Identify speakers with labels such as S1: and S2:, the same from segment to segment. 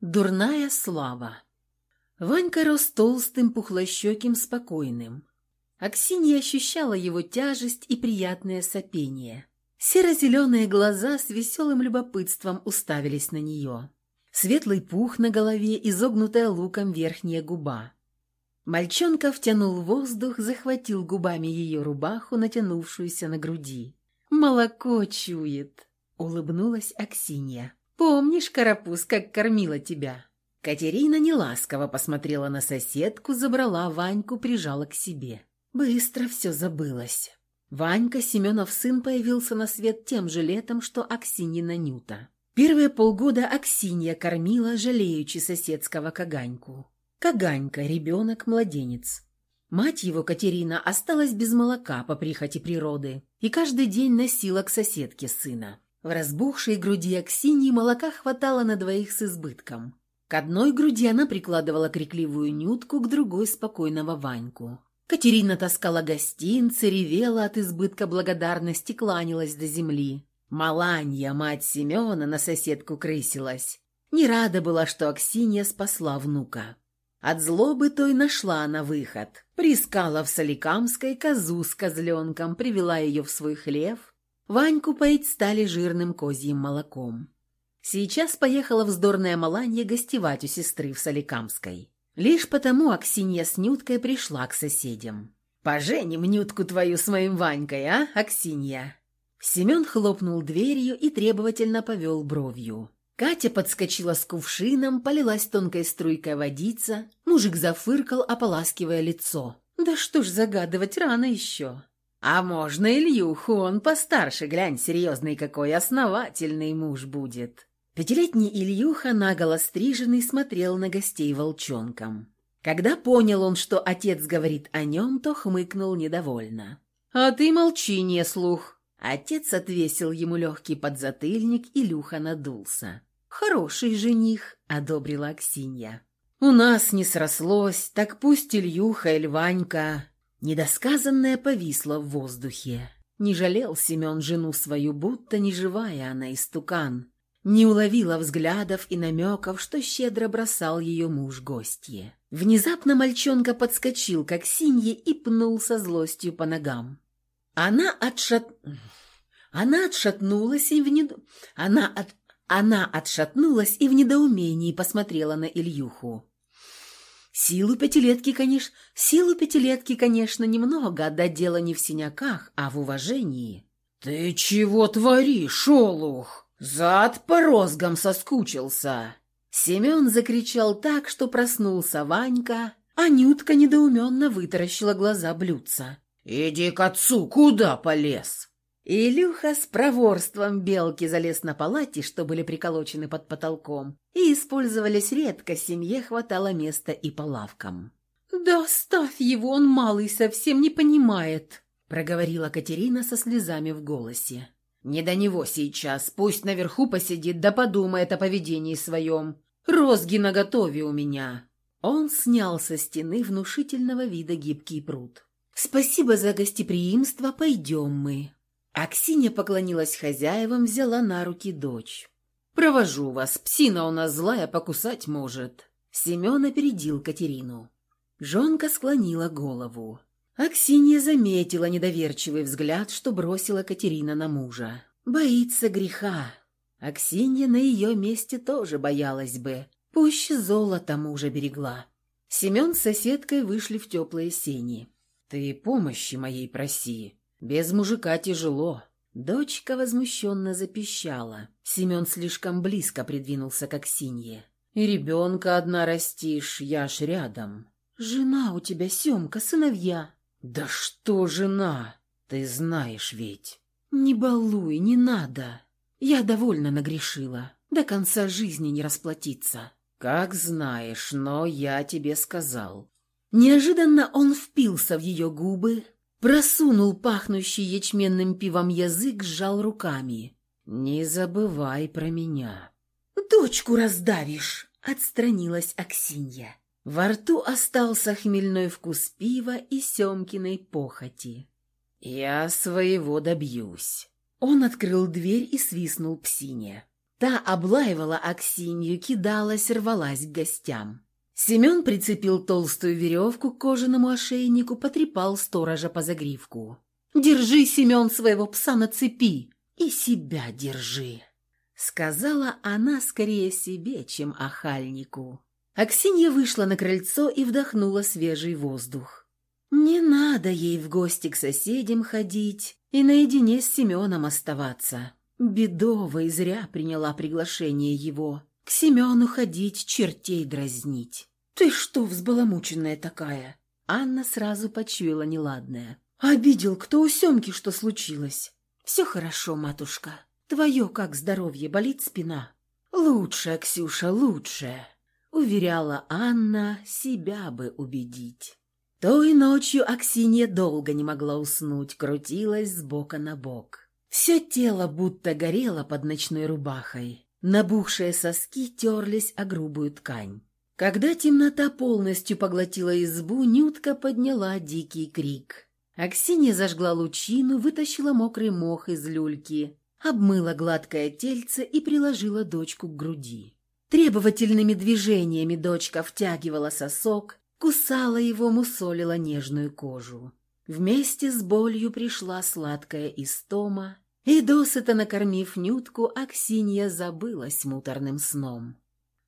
S1: Дурная слава. Ванька рос толстым, пухлощеким, спокойным. Аксинья ощущала его тяжесть и приятное сопение. Серо-зеленые глаза с веселым любопытством уставились на нее. Светлый пух на голове, изогнутая луком верхняя губа. Мальчонка втянул воздух, захватил губами ее рубаху, натянувшуюся на груди. «Молоко чует!» — улыбнулась Аксинья. «Помнишь, Карапуз, как кормила тебя?» Катерина неласково посмотрела на соседку, забрала Ваньку, прижала к себе. Быстро все забылось. Ванька, Семенов сын, появился на свет тем же летом, что Аксиньина Нюта. Первые полгода Аксинья кормила, жалеючи соседского Каганьку. Каганька – ребенок-младенец. Мать его, Катерина, осталась без молока по прихоти природы и каждый день носила к соседке сына. В разбухшей груди Аксиньи молока хватало на двоих с избытком. К одной груди она прикладывала крикливую нютку, к другой – спокойного Ваньку. Катерина таскала гостинцы, ревела от избытка благодарности, кланялась до земли. Маланья, мать Семена, на соседку крысилась. Не рада была, что Аксинья спасла внука. От злобы той нашла она выход. Прискала в Соликамской козу с козленком, привела ее в свой хлев. Ваньку поить стали жирным козьим молоком. Сейчас поехала вздорная Маланья гостевать у сестры в Соликамской. Лишь потому Аксинья с Нюткой пришла к соседям. «Поженим Нютку твою с моим Ванькой, а, Аксинья?» Семен хлопнул дверью и требовательно повел бровью. Катя подскочила с кувшином, полилась тонкой струйкой водица. Мужик зафыркал, ополаскивая лицо. «Да что ж загадывать, рано еще!» «А можно Ильюху, он постарше, глянь, серьезный какой, основательный муж будет!» Пятилетний Ильюха, наголо стриженный, смотрел на гостей волчонком. Когда понял он, что отец говорит о нем, то хмыкнул недовольно. «А ты молчи, не слух!» Отец отвесил ему легкий подзатыльник, Илюха надулся. «Хороший жених», — одобрила Аксинья. «У нас не срослось, так пусть Ильюха или Ванька...» Недосказанное повисло в воздухе. Не жалел Семен жену свою, будто не живая она истукан не уловила взглядов и намеков, что щедро бросал ее муж гостье. Внезапно мальчонка подскочил, как синье, и пнул со злостью по ногам. Она отшат... Она отшатнулась и в нед... Она от... Она отшатнулась и в недоумении посмотрела на Ильюху. Силу пятилетки, конечно, силу пятилетки, конечно, немного, да дело не в синяках, а в уважении. «Ты чего творишь, шолух?» «Зад по розгам соскучился!» Семен закричал так, что проснулся Ванька, а Нютка недоуменно вытаращила глаза блюдца. «Иди к отцу, куда полез?» Илюха с проворством белки залез на палати, что были приколочены под потолком, и использовались редко, семье хватало места и по лавкам. «Да оставь его, он малый совсем не понимает», — проговорила Катерина со слезами в голосе. Не до него сейчас, пусть наверху посидит да подумает о поведении своем. Розги наготове у меня». Он снял со стены внушительного вида гибкий пруд. «Спасибо за гостеприимство, пойдем мы». Аксинья поклонилась хозяевам, взяла на руки дочь. «Провожу вас, псина у нас злая, покусать может». Семен опередил Катерину. Жонка склонила голову. Аксинья заметила недоверчивый взгляд, что бросила Катерина на мужа. Боится греха. Аксинья на ее месте тоже боялась бы. Пуще золото мужа берегла. Семен с соседкой вышли в теплые сени. «Ты помощи моей проси. Без мужика тяжело». Дочка возмущенно запищала. Семен слишком близко придвинулся к Аксинье. «И ребенка одна растишь, я ж рядом». «Жена у тебя, Семка, сыновья». «Да что жена? Ты знаешь ведь». «Не балуй, не надо. Я довольно нагрешила. До конца жизни не расплатиться». «Как знаешь, но я тебе сказал». Неожиданно он впился в ее губы, просунул пахнущий ячменным пивом язык, сжал руками. «Не забывай про меня». «Дочку раздавишь!» — отстранилась Аксинья. Во рту остался хмельной вкус пива и Семкиной похоти. «Я своего добьюсь». Он открыл дверь и свистнул псине. Та облаивала Аксинью, кидалась, рвалась к гостям. Семен прицепил толстую веревку к кожаному ошейнику, потрепал сторожа по загривку. «Держи, Семен, своего пса на цепи и себя держи», — сказала она скорее себе, чем охальнику. Аксинья вышла на крыльцо и вдохнула свежий воздух. Не надо ей в гости к соседям ходить и наедине с Семеном оставаться. Бедова и зря приняла приглашение его. К Семену ходить, чертей дразнить. «Ты что, взбаламученная такая?» Анна сразу почуяла неладное. «Обидел кто у Семки, что случилось?» «Все хорошо, матушка. Твое как здоровье, болит спина?» «Лучше, Ксюша, лучше», — уверяла Анна, себя бы убедить. Той ночью Аксинья долго не могла уснуть, крутилась с бока на бок. Все тело будто горело под ночной рубахой. Набухшие соски терлись о грубую ткань. Когда темнота полностью поглотила избу, Нютка подняла дикий крик. Аксинья зажгла лучину, вытащила мокрый мох из люльки, обмыла гладкое тельце и приложила дочку к груди. Требовательными движениями дочка втягивала сосок, кусала его, мусолила нежную кожу. Вместе с болью пришла сладкая истома, и досыта накормив Нютку, Аксинья забылась муторным сном.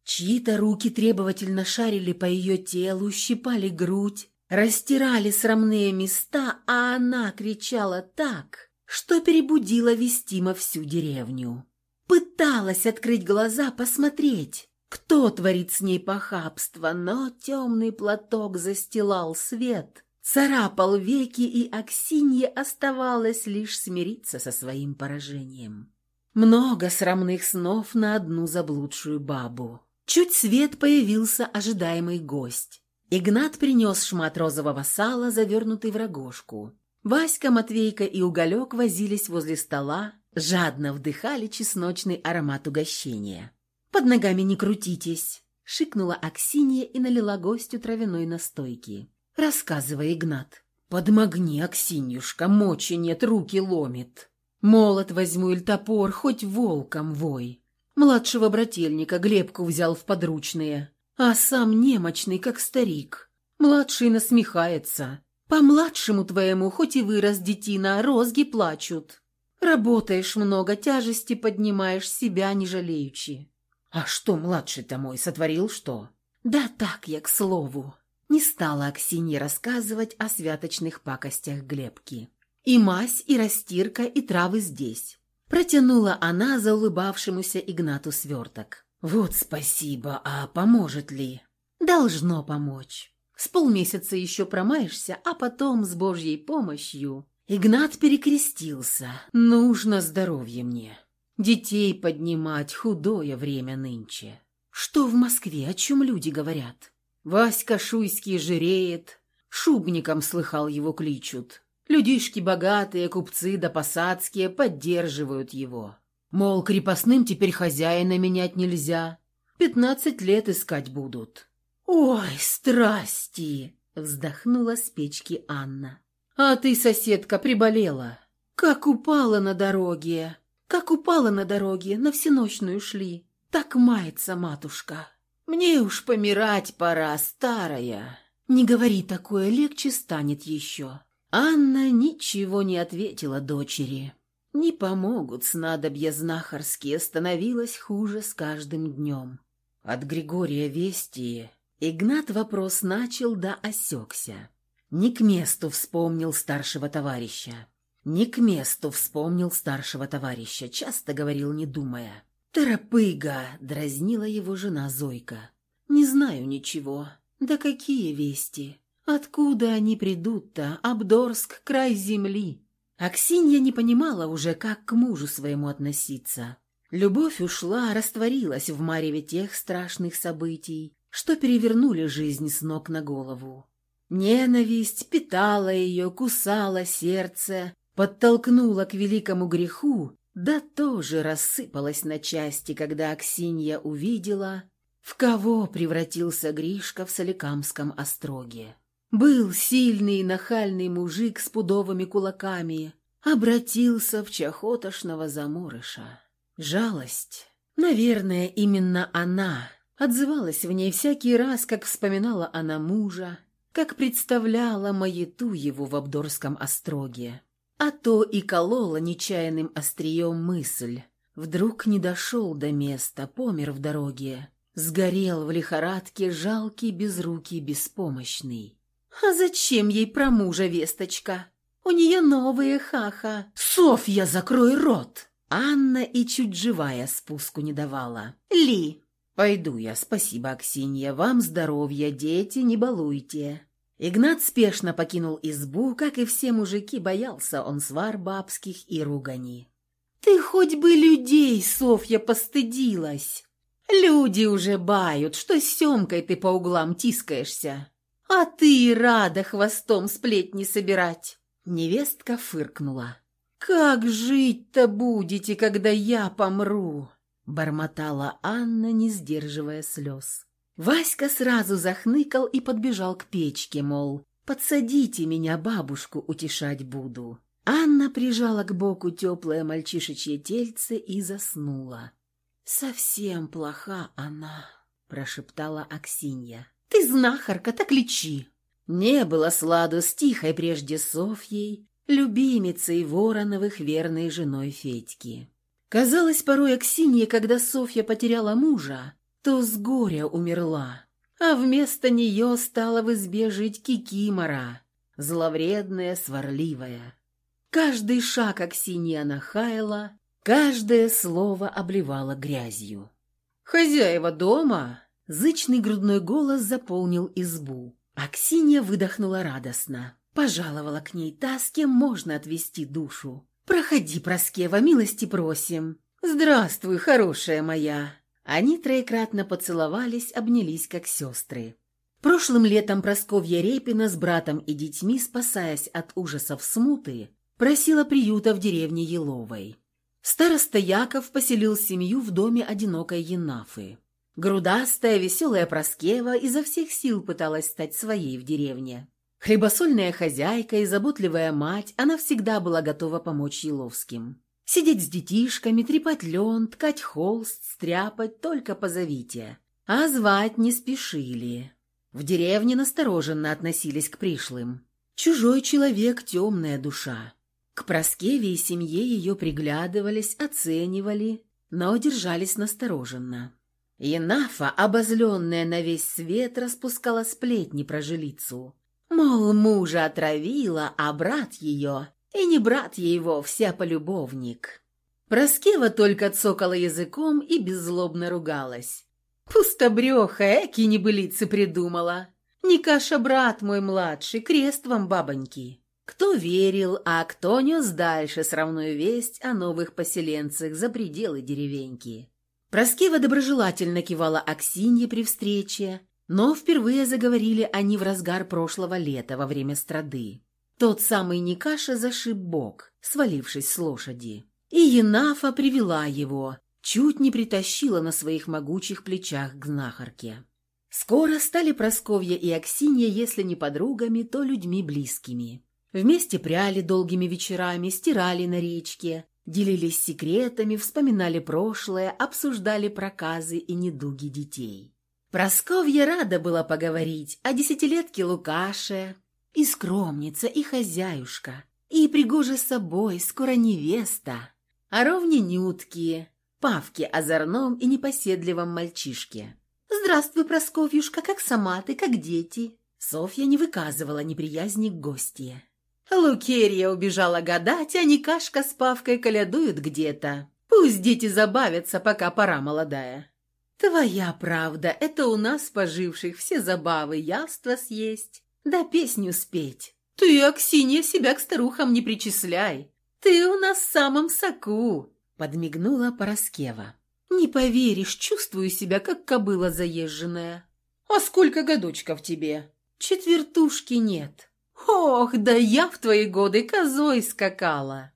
S1: Чьи-то руки требовательно шарили по ее телу, щипали грудь, растирали срамные места, а она кричала так, что перебудила вестимо всю деревню. Пыталась открыть глаза, посмотреть, кто творит с ней похабство, но темный платок застилал свет, царапал веки, и Аксинье оставалось лишь смириться со своим поражением. Много срамных снов на одну заблудшую бабу. Чуть свет появился ожидаемый гость. Игнат принес шмат розового сала, завернутый в рогожку. Васька, Матвейка и Уголек возились возле стола, жадно вдыхали чесночный аромат угощения. «Под ногами не крутитесь!» — шикнула Аксинья и налила гостю травяной настойки. «Рассказывай, Игнат». «Подмогни, Аксиньюшка, мочи нет, руки ломит. Молот возьму или топор, хоть волком вой». Младшего брательника Глебку взял в подручные, а сам немощный, как старик. Младший насмехается. По-младшему твоему, хоть и вырос детина, розги плачут. Работаешь много, тяжести поднимаешь, себя не жалеючи. «А что младший-то мой сотворил что?» «Да так я, к слову». Не стала Аксинья рассказывать о святочных пакостях Глебки. «И мазь, и растирка, и травы здесь». Протянула она за улыбавшемуся Игнату сверток. «Вот спасибо, а поможет ли?» «Должно помочь. С полмесяца еще промаешься, а потом с Божьей помощью...» Игнат перекрестился. «Нужно здоровье мне». Детей поднимать худое время нынче. Что в Москве, о чем люди говорят? Васька Шуйский жиреет, шубником слыхал его кличут. Людишки богатые, купцы да посадские поддерживают его. Мол, крепостным теперь хозяина менять нельзя. Пятнадцать лет искать будут. «Ой, страсти!» — вздохнула с печки Анна. «А ты, соседка, приболела. Как упала на дороге. Как упала на дороге, на всеночную шли. Так мается матушка. Мне уж помирать пора, старая. Не говори такое, легче станет еще. Анна ничего не ответила дочери. Не помогут снадобья знахарские, становилось хуже с каждым днем. От Григория вести Игнат вопрос начал да осекся. Не к месту вспомнил старшего товарища. Не к месту вспомнил старшего товарища, часто говорил, не думая. «Торопыга!» — дразнила его жена Зойка. «Не знаю ничего. Да какие вести? Откуда они придут-то? Абдорск — край земли!» Аксинья не понимала уже, как к мужу своему относиться. Любовь ушла, растворилась в мареве тех страшных событий, что перевернули жизнь с ног на голову. Ненависть питала ее, кусала сердце, подтолкнула к великому греху, да тоже рассыпалась на части, когда Аксинья увидела, в кого превратился Гришка в Соликамском остроге. Был сильный нахальный мужик с пудовыми кулаками, обратился в чахотошного заморыша. Жалость. Наверное, именно она отзывалась в ней всякий раз, как вспоминала она мужа, как представляла маяту его в Абдорском остроге. А то и колола нечаянным острием мысль. Вдруг не дошел до места, помер в дороге. Сгорел в лихорадке жалкий, безрукий, беспомощный. А зачем ей про мужа весточка? У нее новые хаха. Софья, закрой рот! Анна и чуть живая спуску не давала. Ли, «Пойду я, спасибо, Аксинья, вам здоровья, дети, не балуйте». Игнат спешно покинул избу, как и все мужики, боялся он свар бабских и ругани. «Ты хоть бы людей, Софья, постыдилась! Люди уже бают, что с Семкой ты по углам тискаешься, а ты рада хвостом сплетни собирать!» Невестка фыркнула. «Как жить-то будете, когда я помру?» бормотала Анна, не сдерживая слез. Васька сразу захныкал и подбежал к печке, мол, «Подсадите меня, бабушку утешать буду». Анна прижала к боку теплое мальчишечье тельце и заснула. «Совсем плоха она», — прошептала Аксинья. «Ты знахарка, так лечи!» Не было сладу с тихой прежде Софьей, любимицей Вороновых верной женой Федьки. Казалось порой Аксинье, когда Софья потеряла мужа, то с горя умерла, а вместо нее стала в избе жить Кикимора, зловредная, сварливая. Каждый шаг Аксинья нахаяла, каждое слово обливала грязью. «Хозяева дома!» Зычный грудной голос заполнил избу. Аксинья выдохнула радостно. Пожаловала к ней та, с кем можно отвести душу. «Проходи, Проскева, милости просим!» «Здравствуй, хорошая моя!» Они троекратно поцеловались, обнялись как сестры. Прошлым летом Просковья Репина с братом и детьми, спасаясь от ужасов смуты, просила приюта в деревне Еловой. Староста Яков поселил семью в доме одинокой Енафы. Грудастая, веселая Проскева изо всех сил пыталась стать своей в деревне. Хлебосольная хозяйка и заботливая мать, она всегда была готова помочь Еловским. Сидеть с детишками, трепать лен, ткать холст, стряпать, только позовите. А звать не спешили. В деревне настороженно относились к пришлым. Чужой человек – темная душа. К Проскеве и семье ее приглядывались, оценивали, но держались настороженно. Енафа, обозленная на весь свет, распускала сплетни про жилицу. Мол, мужа отравила, а брат ее, и не брат ей вовсе, а полюбовник. Проскева только цокала языком и беззлобно ругалась. Пустобреха, эки небылицы придумала. Не каша брат мой младший, крест вам, бабоньки. Кто верил, а кто нес дальше сравную весть о новых поселенцах за пределы деревеньки. Проскева доброжелательно кивала Аксинье при встрече, но впервые заговорили они в разгар прошлого лета во время страды. Тот самый Никаша зашиб бок, свалившись с лошади. И Енафа привела его, чуть не притащила на своих могучих плечах к знахарке. Скоро стали Просковья и Аксинья, если не подругами, то людьми близкими. Вместе пряли долгими вечерами, стирали на речке, делились секретами, вспоминали прошлое, обсуждали проказы и недуги детей. Просковья рада была поговорить о десятилетке Лукаше, и скромница, и хозяюшка, и пригоже собой, скоро невеста, о ровне Нютке, Павке озорном и непоседливом мальчишке. «Здравствуй, Просковьюшка, как сама ты, как дети?» Софья не выказывала неприязни к гостье. Лукерья убежала гадать, а Никашка с Павкой колядуют где-то. Пусть дети забавятся, пока пора молодая. «Твоя правда, это у нас, поживших, все забавы, яства съесть, да песню спеть. Ты, Аксинья, себя к старухам не причисляй. Ты у нас в самом соку», — подмигнула Пороскева. «Не поверишь, чувствую себя, как кобыла заезженная». «А сколько годочков тебе?» «Четвертушки нет». «Ох, да я в твои годы козой скакала!»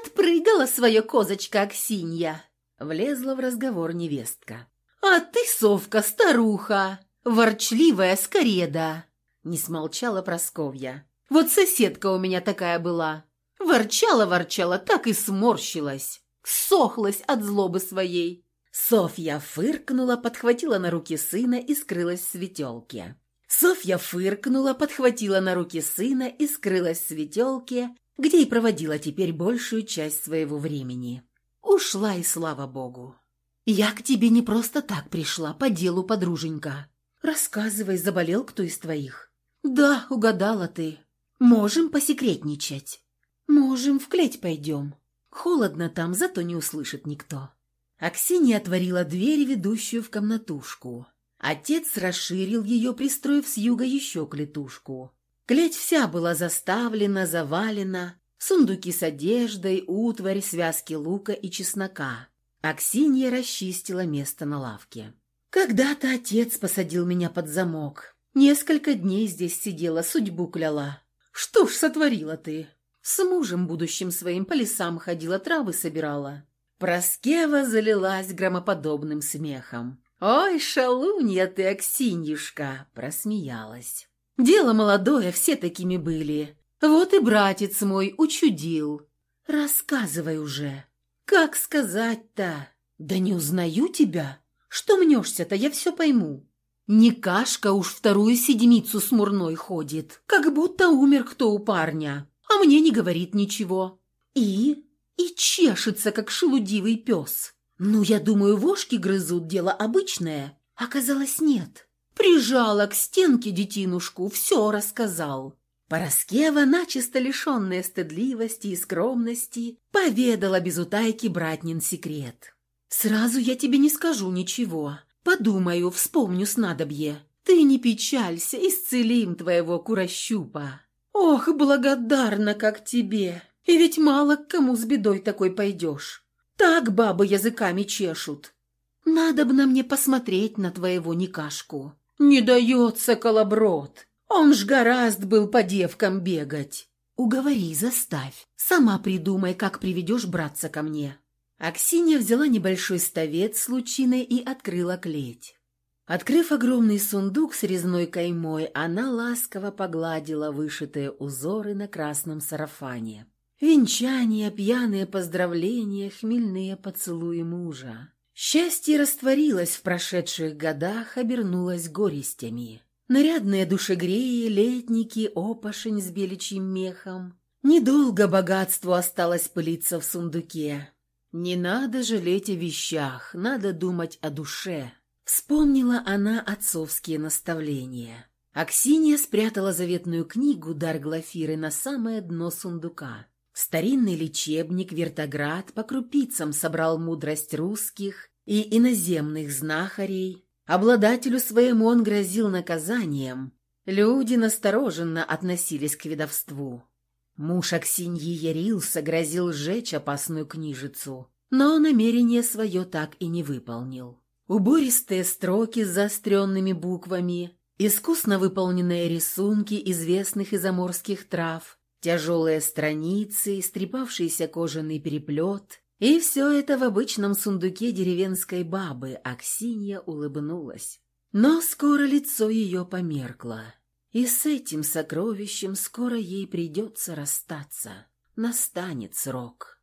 S1: «Отпрыгала свое козочка Аксинья!» Влезла в разговор невестка. «А ты, совка, старуха, ворчливая скореда!» Не смолчала Просковья. «Вот соседка у меня такая была. Ворчала-ворчала, так и сморщилась. Сохлась от злобы своей. Софья фыркнула, подхватила на руки сына и скрылась в светелке. Софья фыркнула, подхватила на руки сына и скрылась в светелке, где и проводила теперь большую часть своего времени. Ушла и слава богу. «Я к тебе не просто так пришла, по делу, подруженька. Рассказывай, заболел кто из твоих?» «Да, угадала ты. Можем посекретничать?» «Можем, в клеть пойдем. Холодно там, зато не услышит никто». Аксинья отворила дверь, ведущую в комнатушку. Отец расширил ее, пристроив с юга еще клетушку. Клеть вся была заставлена, завалена, сундуки с одеждой, утварь, связки лука и чеснока. Аксинья расчистила место на лавке. «Когда-то отец посадил меня под замок. Несколько дней здесь сидела, судьбу кляла. Что ж сотворила ты? С мужем будущим своим по лесам ходила, травы собирала. Проскева залилась громоподобным смехом. «Ой, шалунья ты, Аксиньюшка!» – просмеялась. «Дело молодое, все такими были. Вот и братец мой учудил. Рассказывай уже. Как сказать-то? Да не узнаю тебя. Что мнешься-то, я все пойму. Не кашка уж вторую седмицу смурной ходит, как будто умер кто у парня, а мне не говорит ничего. И и чешется, как шелудивый пес. Ну, я думаю, вошки грызут, дело обычное. Оказалось, нет. Прижала к стенке детинушку, все рассказал. Пороскева, начисто лишенная стыдливости и скромности, поведала без утайки братнин секрет. «Сразу я тебе не скажу ничего. Подумаю, вспомню снадобье. Ты не печалься, исцелим твоего курощупа. Ох, благодарна как тебе!» И ведь мало к кому с бедой такой пойдешь. Так бабы языками чешут. Надо бы на мне посмотреть на твоего Никашку. Не дается колоброд. Он ж гораст был по девкам бегать. Уговори, заставь. Сама придумай, как приведешь братца ко мне. Аксинья взяла небольшой ставец с лучиной и открыла клеть. Открыв огромный сундук с резной каймой, она ласково погладила вышитые узоры на красном сарафане. Венчания, пьяные поздравления, хмельные поцелуи мужа. Счастье растворилось в прошедших годах, обернулось горестями. Нарядные душегреи, летники, опошень с беличьим мехом. Недолго богатству осталось пылиться в сундуке. Не надо жалеть о вещах, надо думать о душе. Вспомнила она отцовские наставления. Аксинья спрятала заветную книгу дар Глафиры на самое дно сундука. Старинный лечебник Вертоград по крупицам собрал мудрость русских и иноземных знахарей. Обладателю своему он грозил наказанием. Люди настороженно относились к ведовству. Муж Аксиньи ярился, грозил сжечь опасную книжицу, но намерение свое так и не выполнил. Убористые строки с заостренными буквами, искусно выполненные рисунки известных изоморских трав, Тяжелые страницы, истрепавшийся кожаный переплет. И все это в обычном сундуке деревенской бабы Аксинья улыбнулась. Но скоро лицо ее померкло. И с этим сокровищем скоро ей придется расстаться. Настанет срок.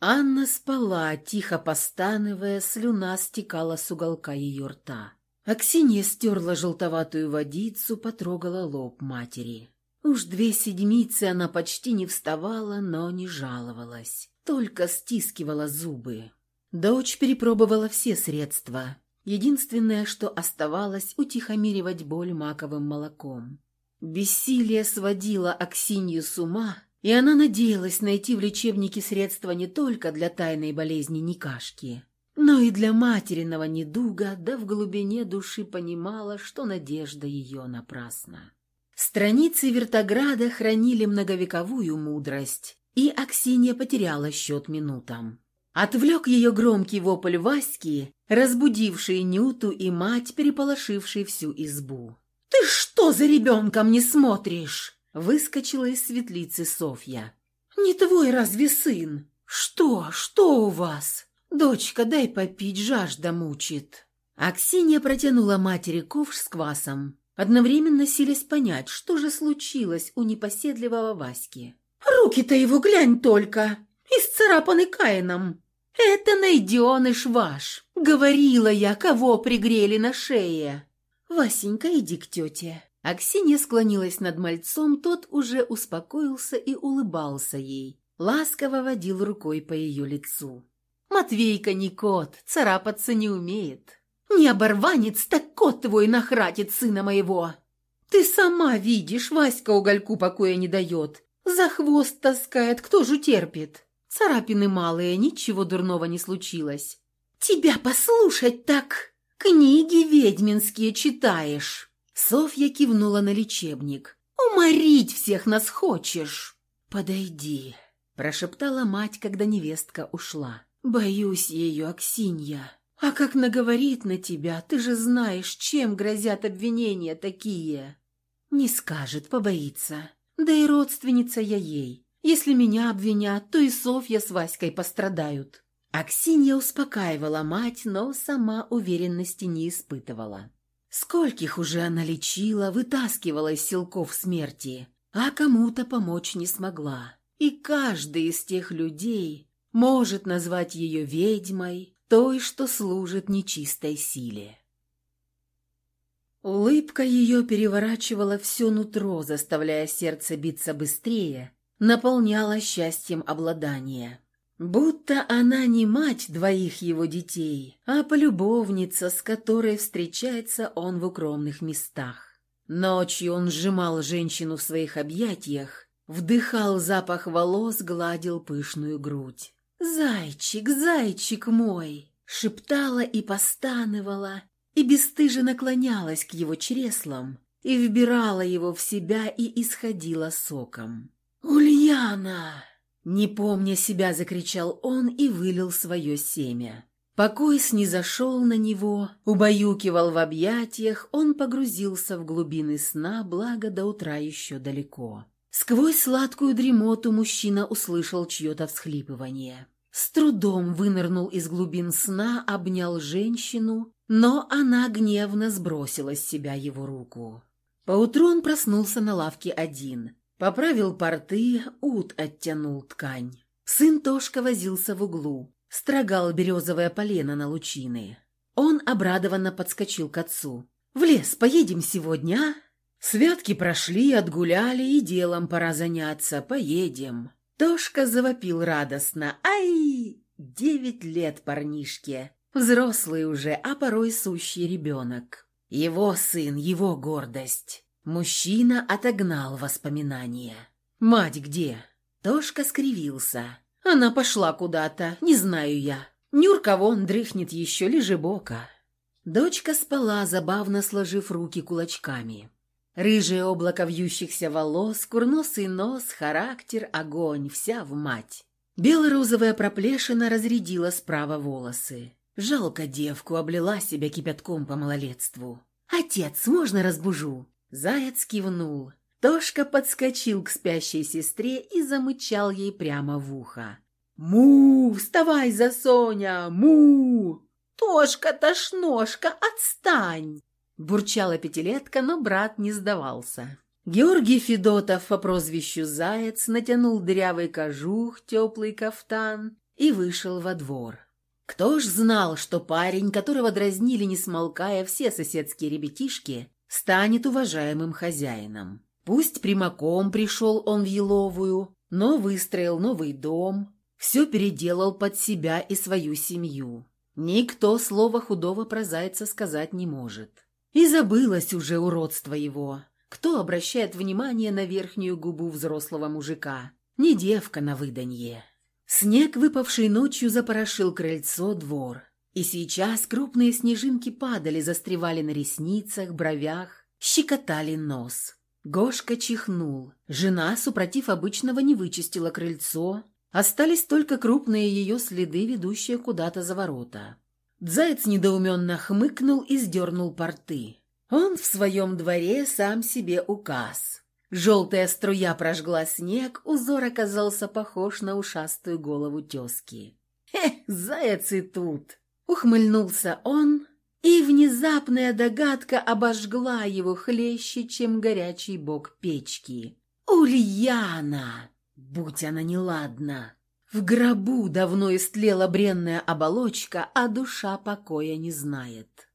S1: Анна спала, тихо постановая, слюна стекала с уголка ее рта. Аксинья стерла желтоватую водицу, потрогала лоб матери. Уж две седмицы она почти не вставала, но не жаловалась, только стискивала зубы. Дочь перепробовала все средства. Единственное, что оставалось, утихомиривать боль маковым молоком. Бессилие сводило Аксинью с ума, и она надеялась найти в лечебнике средства не только для тайной болезни Никашки, но и для материного недуга, да в глубине души понимала, что надежда ее напрасна. Страницы Вертограда хранили многовековую мудрость, и Аксинья потеряла счет минутам. Отвлек ее громкий вопль Васьки, разбудивший Нюту и мать, переполошивший всю избу. «Ты что за ребенком не смотришь?» Выскочила из светлицы Софья. «Не твой разве сын? Что, что у вас? Дочка, дай попить, жажда мучит». Аксинья протянула матери ковш с квасом одновременно силясь понять, что же случилось у непоседливого Васьки. «Руки-то его глянь только! Исцарапаны Каином! Это найденыш ваш. Говорила я, кого пригрели на шее. Васенька, иди к тете. Аксинья склонилась над мальцом, тот уже успокоился и улыбался ей. Ласково водил рукой по ее лицу. Матвейка не кот, царапаться не умеет. Не оборванец, так кот твой нахратит сына моего. Ты сама видишь, Васька угольку покоя не дает. За хвост таскает, кто же терпит? Царапины малые, ничего дурного не случилось. Тебя послушать так, книги ведьминские читаешь. Софья кивнула на лечебник. Уморить всех нас хочешь. Подойди, прошептала мать, когда невестка ушла. Боюсь ее, Аксинья. А как наговорит на тебя, ты же знаешь, чем грозят обвинения такие. Не скажет, побоится. Да и родственница я ей. Если меня обвинят, то и Софья с Васькой пострадают». Аксинья успокаивала мать, но сама уверенности не испытывала. Скольких уже она лечила, вытаскивала из силков смерти, а кому-то помочь не смогла. И каждый из тех людей может назвать ее ведьмой, той, что служит нечистой силе. Улыбка ее переворачивала все нутро, заставляя сердце биться быстрее, наполняла счастьем обладания. Будто она не мать двоих его детей, а полюбовница, с которой встречается он в укромных местах. Ночью он сжимал женщину в своих объятиях, вдыхал запах волос, гладил пышную грудь. «Зайчик, зайчик мой!» шептала и постанывала, и бесстыже наклонялась к его чреслам, и вбирала его в себя и исходила соком. «Ульяна!» Не помня себя, закричал он и вылил свое семя. Покой снизошел на него, убаюкивал в объятиях, он погрузился в глубины сна, благо до утра еще далеко. Сквозь сладкую дремоту мужчина услышал чье-то всхлипывание. С трудом вынырнул из глубин сна, обнял женщину но она гневно сбросила с себя его руку. Поутру он проснулся на лавке один. Поправил порты, ут оттянул ткань. Сын Тошка возился в углу, строгал березовое полено на лучины. Он обрадованно подскочил к отцу. «В лес поедем сегодня, а? Святки прошли, отгуляли, и делом пора заняться. Поедем». Тошка завопил радостно. «Ай! Девять лет парнишке! Взрослый уже, а порой сущий ребенок. Его сын, его гордость. Мужчина отогнал воспоминания. «Мать где?» Тошка скривился. «Она пошла куда-то, не знаю я. Нюрка вон дрыхнет еще лежебока». Дочка спала, забавно сложив руки кулачками. Рыжее облако вьющихся волос, курносый нос, характер, огонь, вся в мать. Бело-розовая проплешина разрядила справа волосы. Жалко девку, облила себя кипятком по малолетству. «Отец, можно разбужу?» Заяц кивнул. Тошка подскочил к спящей сестре и замычал ей прямо в ухо. «Му! Вставай за Соня! Му!» «Тошка, тошношка, отстань!» Бурчала пятилетка, но брат не сдавался. Георгий Федотов по прозвищу Заяц натянул дырявый кожух, теплый кафтан и вышел во двор. Кто ж знал, что парень, которого дразнили, не смолкая все соседские ребятишки, станет уважаемым хозяином. Пусть прямаком пришел он в Еловую, но выстроил новый дом, все переделал под себя и свою семью. Никто слова худого про зайца сказать не может. И забылось уже уродство его. Кто обращает внимание на верхнюю губу взрослого мужика? Не девка на выданье. Снег, выпавший ночью, запорошил крыльцо, двор. И сейчас крупные снежинки падали, застревали на ресницах, бровях, щекотали нос. Гошка чихнул. Жена, супротив обычного, не вычистила крыльцо. Остались только крупные ее следы, ведущие куда-то за ворота. Заяц недоуменно хмыкнул и сдернул порты. Он в своем дворе сам себе указ. Желтая струя прожгла снег, узор оказался похож на ушастую голову тезки. «Эх, заяц и тут!» Ухмыльнулся он, и внезапная догадка обожгла его хлеще, чем горячий бок печки. «Ульяна! Будь она неладна!» В гробу давно истлела бренная оболочка, а душа покоя не знает.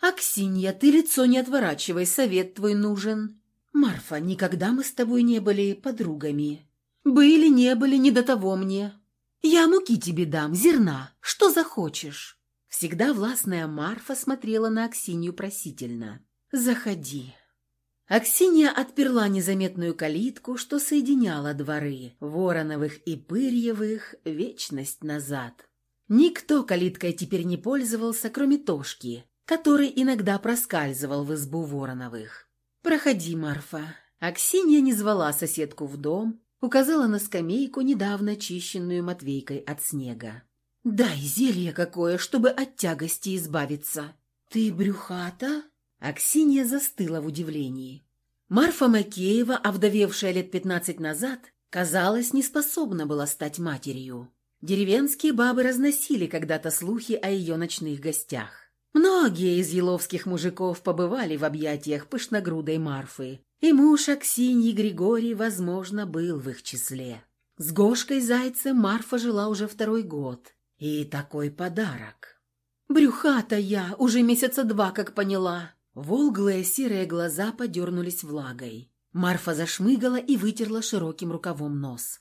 S1: «Аксинья, ты лицо не отворачивай, совет твой нужен. Марфа, никогда мы с тобой не были подругами. Были, не были, не до того мне. Я муки тебе дам, зерна, что захочешь». Всегда властная Марфа смотрела на Аксинью просительно. «Заходи». Аксинья отперла незаметную калитку, что соединяла дворы Вороновых и Пырьевых вечность назад. Никто калиткой теперь не пользовался, кроме Тошки, который иногда проскальзывал в избу Вороновых. «Проходи, Марфа». Аксинья не звала соседку в дом, указала на скамейку, недавно очищенную Матвейкой от снега. «Дай зелье какое, чтобы от тягости избавиться». «Ты брюхата?» Аксинья застыла в удивлении. Марфа Макеева, овдовевшая лет пятнадцать назад, казалось, не способна была стать матерью. Деревенские бабы разносили когда-то слухи о ее ночных гостях. Многие из еловских мужиков побывали в объятиях пышногрудой Марфы, и муж Аксиньи Григорий, возможно, был в их числе. С Гошкой Зайцем Марфа жила уже второй год. И такой подарок. «Брюхата я, уже месяца два, как поняла», Волглые серые глаза подернулись влагой. Марфа зашмыгала и вытерла широким рукавом нос.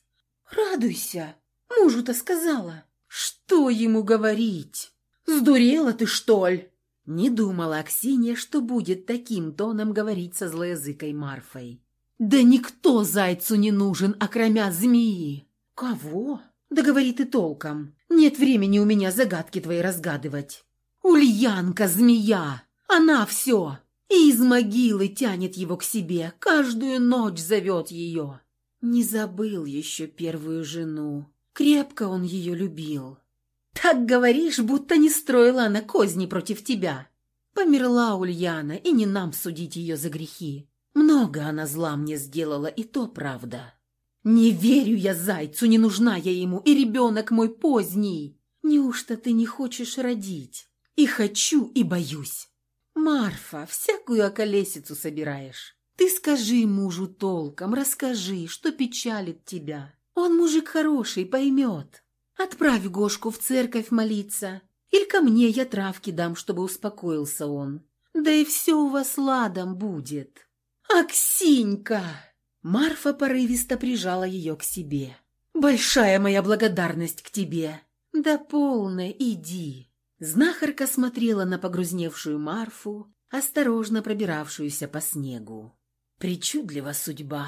S1: «Радуйся! Мужу-то сказала!» «Что ему говорить? Сдурела ты, что ли?» Не думала Аксинья, что будет таким тоном говорить со злоязыкой Марфой. «Да никто зайцу не нужен, окромя змеи!» «Кого?» «Да говори ты толком. Нет времени у меня загадки твои разгадывать». «Ульянка, змея!» Она все. И из могилы тянет его к себе, каждую ночь зовет ее. Не забыл еще первую жену. Крепко он ее любил. Так говоришь, будто не строила она козни против тебя. Померла Ульяна, и не нам судить ее за грехи. Много она зла мне сделала, и то правда. Не верю я зайцу, не нужна я ему, и ребенок мой поздний. Неужто ты не хочешь родить? И хочу, и боюсь. «Марфа, всякую околесицу собираешь. Ты скажи мужу толком, расскажи, что печалит тебя. Он мужик хороший, поймет. Отправь Гошку в церковь молиться. Или ко мне я травки дам, чтобы успокоился он. Да и все у вас ладом будет». «Аксинька!» Марфа порывисто прижала ее к себе. «Большая моя благодарность к тебе!» «Да полно, иди!» Знахарка смотрела на погрузневшую Марфу, осторожно пробиравшуюся по снегу. Причудлива судьба.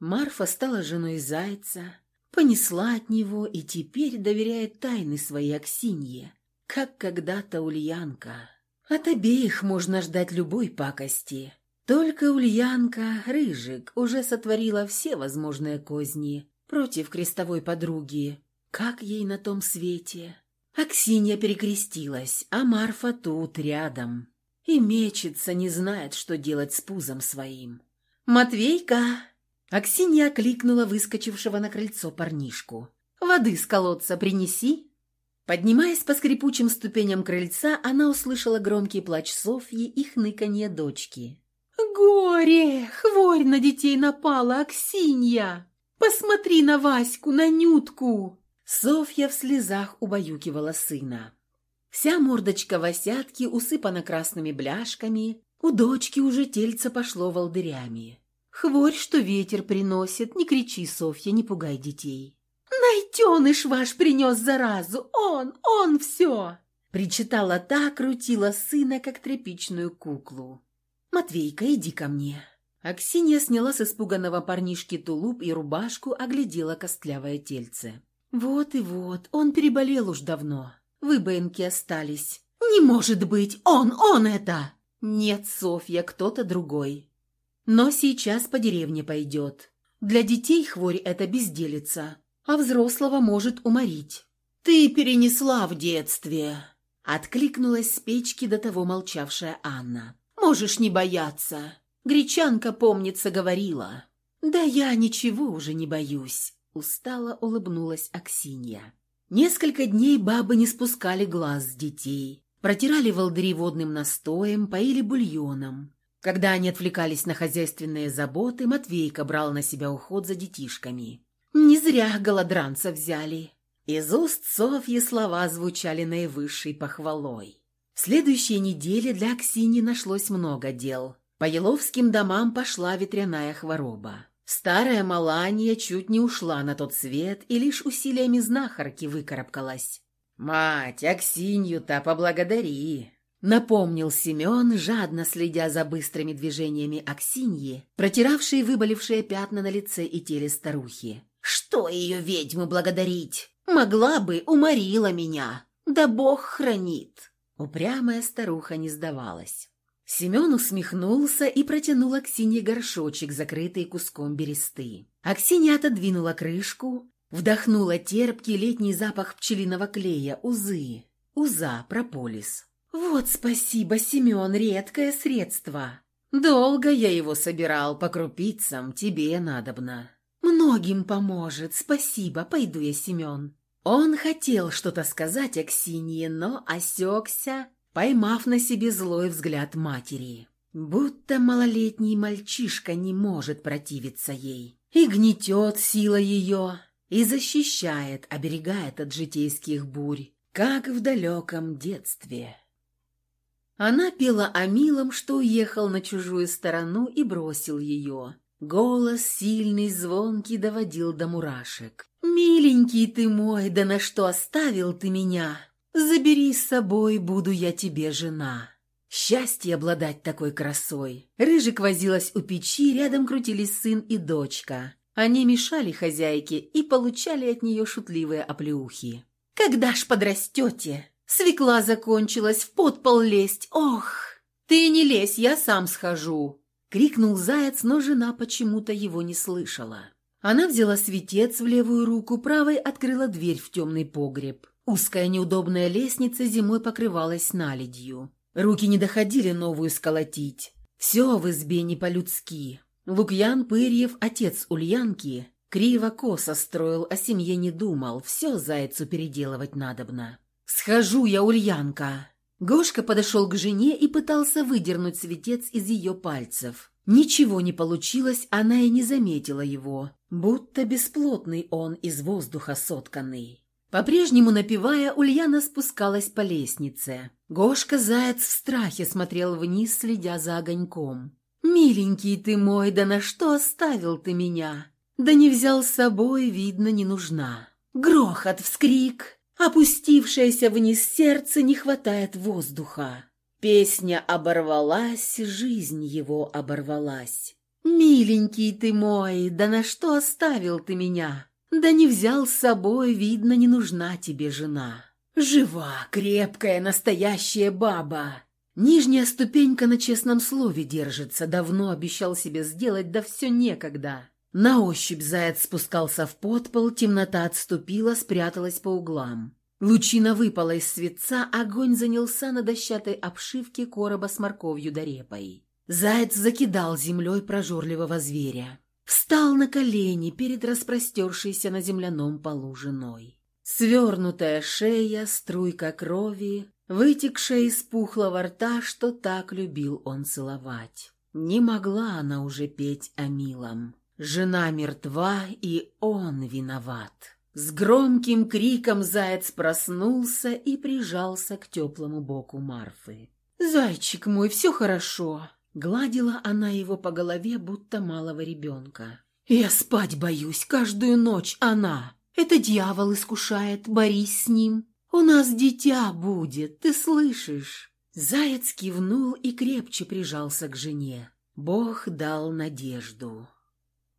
S1: Марфа стала женой зайца, понесла от него и теперь доверяет тайны своей Аксинье, как когда-то Ульянка. От обеих можно ждать любой пакости. Только Ульянка, Рыжик, уже сотворила все возможные козни против крестовой подруги. Как ей на том свете? Аксинья перекрестилась, а Марфа тут, рядом. И мечется, не знает, что делать с пузом своим. «Матвейка!» Аксинья окликнула выскочившего на крыльцо парнишку. «Воды с колодца принеси!» Поднимаясь по скрипучим ступеням крыльца, она услышала громкий плач Софьи и хныканье дочки. «Горе! Хворь на детей напала, Аксинья! Посмотри на Ваську, на Нютку!» Софья в слезах убаюкивала сына. Вся мордочка Васятки усыпана красными бляшками, у дочки уже тельце пошло волдырями. «Хворь, что ветер приносит, не кричи, Софья, не пугай детей». «Найтеныш ваш принес заразу, он, он все!» Причитала та, крутила сына, как тряпичную куклу. «Матвейка, иди ко мне». Аксинья сняла с испуганного парнишки тулуп и рубашку, оглядела костлявое тельце. «Вот и вот, он переболел уж давно. Выбоинки остались». «Не может быть! Он, он это!» «Нет, Софья, кто-то другой. Но сейчас по деревне пойдет. Для детей хворь это безделица, а взрослого может уморить». «Ты перенесла в детстве!» Откликнулась с печки до того молчавшая Анна. «Можешь не бояться. Гречанка, помнится, говорила». «Да я ничего уже не боюсь. Устало улыбнулась Аксинья. Несколько дней бабы не спускали глаз с детей. Протирали волдыри водным настоем, поили бульоном. Когда они отвлекались на хозяйственные заботы, Матвейка брал на себя уход за детишками. Не зря голодранца взяли». Из уст Софьи слова звучали наивысшей похвалой. В следующей неделе для Аксини нашлось много дел. По еловским домам пошла ветряная хвороба. Старая Малания чуть не ушла на тот свет и лишь усилиями знахарки выкарабкалась. «Мать, Аксинью-то поблагодари!» Напомнил Семен, жадно следя за быстрыми движениями Аксиньи, протиравшей выболившие пятна на лице и теле старухи. «Что ее ведьму благодарить? Могла бы, уморила меня. Да бог хранит!» Упрямая старуха не сдавалась. Семен усмехнулся и протянул Аксинье горшочек, закрытый куском бересты. Аксинья отодвинула крышку, вдохнула терпкий летний запах пчелиного клея, узы, уза, прополис. «Вот спасибо, Семен, редкое средство. Долго я его собирал по крупицам, тебе надобно. Многим поможет, спасибо, пойду я, Семен». Он хотел что-то сказать Аксинье, но осекся, поймав на себе злой взгляд матери. Будто малолетний мальчишка не может противиться ей. И гнетет сила ее, и защищает, оберегает от житейских бурь, как в далеком детстве. Она пела о милом, что уехал на чужую сторону и бросил ее. Голос сильный, звонкий доводил до мурашек. «Миленький ты мой, да на что оставил ты меня? Забери с собой, буду я тебе жена». Счастье обладать такой красой. Рыжик возилась у печи, рядом крутились сын и дочка. Они мешали хозяйке и получали от нее шутливые оплеухи. «Когда ж подрастете?» Свекла закончилась, в подпол лезть. Ох! Ты не лезь, я сам схожу!» Крикнул заяц, но жена почему-то его не слышала. Она взяла светец в левую руку, правой открыла дверь в темный погреб. Узкая неудобная лестница зимой покрывалась наледью. Руки не доходили новую сколотить. Все в избе не по-людски. Лукьян Пырьев, отец Ульянки, криво-косо строил, о семье не думал, все зайцу переделывать надобно. «Схожу я, Ульянка!» Гошка подошел к жене и пытался выдернуть светец из ее пальцев. Ничего не получилось, она и не заметила его, будто бесплотный он из воздуха сотканный. По-прежнему напевая, Ульяна спускалась по лестнице. Гошка-заяц в страхе смотрел вниз, следя за огоньком. «Миленький ты мой, да на что оставил ты меня? Да не взял с собой, видно, не нужна». Грохот, вскрик, Опустившееся вниз сердце не хватает воздуха. Песня оборвалась, жизнь его оборвалась. «Миленький ты мой, да на что оставил ты меня? Да не взял с собой, видно, не нужна тебе жена. Жива, крепкая, настоящая баба. Нижняя ступенька на честном слове держится, давно обещал себе сделать, да все некогда. На ощупь заяц спускался в подпол, темнота отступила, спряталась по углам. Лучина выпала из светца, огонь занялся на дощатой обшивке короба с морковью да репой. Заяц закидал землей прожорливого зверя. Встал на колени перед распростершейся на земляном полу женой. Свернутая шея, струйка крови, вытекшая из пухлого рта, что так любил он целовать. Не могла она уже петь о милом. Жена мертва, и он виноват. С громким криком заяц проснулся и прижался к теплому боку Марфы. «Зайчик мой, все хорошо!» Гладила она его по голове, будто малого ребенка. «Я спать боюсь каждую ночь, она! Это дьявол искушает, борись с ним! У нас дитя будет, ты слышишь?» Заяц кивнул и крепче прижался к жене. Бог дал надежду.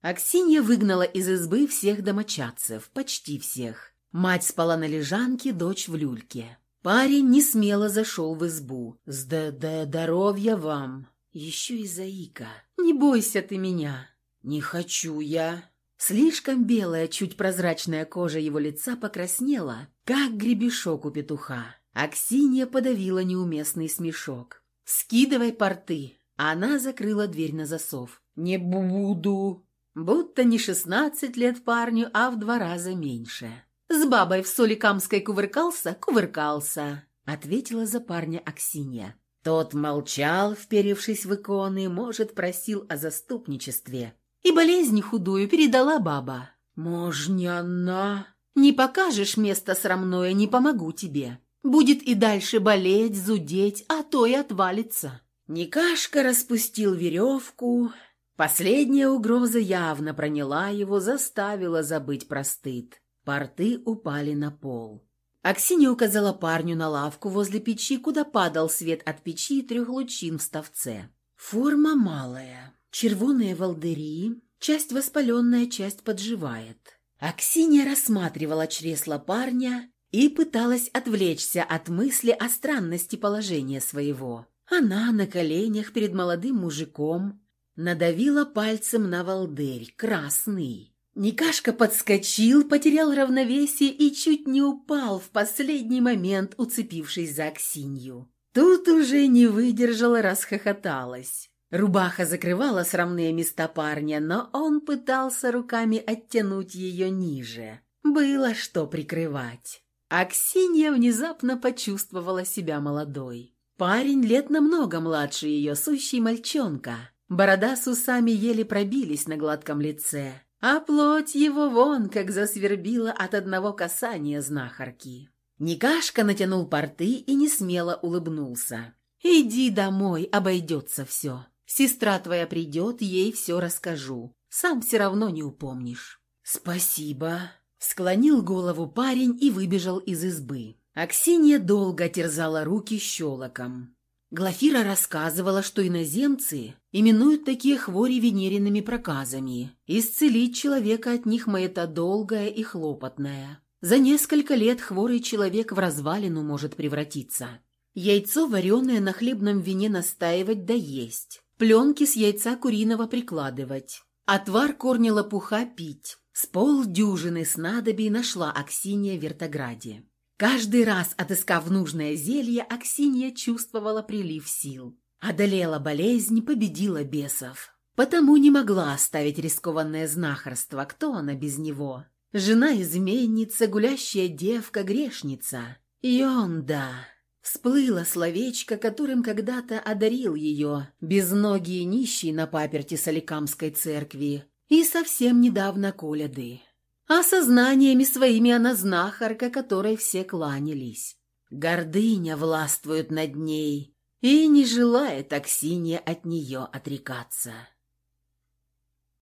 S1: Аксинья выгнала из избы всех домочадцев, почти всех. Мать спала на лежанке, дочь в люльке. Парень не смело зашел в избу. «С да да здоровья вам!» Еще и заика. «Не бойся ты меня!» «Не хочу я!» Слишком белая, чуть прозрачная кожа его лица покраснела, как гребешок у петуха. Аксинья подавила неуместный смешок. «Скидывай порты!» Она закрыла дверь на засов. «Не буду!» Будто не шестнадцать лет парню, а в два раза меньше. «С бабой в Соликамской кувыркался? Кувыркался», — ответила за парня Аксинья. Тот молчал, вперевшись в иконы, может, просил о заступничестве. «И болезнь худую передала баба». «Можня она...» «Не покажешь место срамное, не помогу тебе. Будет и дальше болеть, зудеть, а то и отвалится». Никашка распустил веревку. Последняя угроза явно проняла его, заставила забыть про стыд. Порты упали на пол. Аксинья указала парню на лавку возле печи, куда падал свет от печи трех лучин в ставце. Форма малая, червоные волдыри, часть воспаленная, часть подживает. Аксинья рассматривала чресло парня и пыталась отвлечься от мысли о странности положения своего. Она на коленях перед молодым мужиком надавила пальцем на волдырь, красный. Никашка подскочил, потерял равновесие и чуть не упал в последний момент, уцепившись за Аксинью. Тут уже не выдержала, расхохоталась. Рубаха закрывала срамные места парня, но он пытался руками оттянуть ее ниже. Было что прикрывать. Аксинья внезапно почувствовала себя молодой. Парень лет намного младше ее, сущий мальчонка. Борода с усами еле пробились на гладком лице, а плоть его вон как засвербила от одного касания знахарки. Никашка натянул порты и несмело улыбнулся. «Иди домой, обойдется все. Сестра твоя придет, ей все расскажу. Сам все равно не упомнишь». «Спасибо», — склонил голову парень и выбежал из избы. Аксинья долго терзала руки щелоком. Глафира рассказывала, что иноземцы именуют такие хвори венериными проказами. Исцелить человека от них это долгое и хлопотное. За несколько лет хворый человек в развалину может превратиться. Яйцо вареное на хлебном вине настаивать да есть. Пленки с яйца куриного прикладывать. Отвар корня лопуха пить. С полдюжины снадобий нашла Аксинья в Вертограде. Каждый раз, отыскав нужное зелье, Аксинья чувствовала прилив сил. Одолела болезнь, победила бесов. Потому не могла оставить рискованное знахарство. Кто она без него? Жена-изменница, гулящая девка, грешница. Йонда. Всплыло словечко, которым когда-то одарил ее, безногий нищий на паперти Соликамской церкви, и совсем недавно Коляды а сознаниями своими она знахарка, которой все кланялись. Гордыня властвует над ней, и не желает Аксинья от нее отрекаться.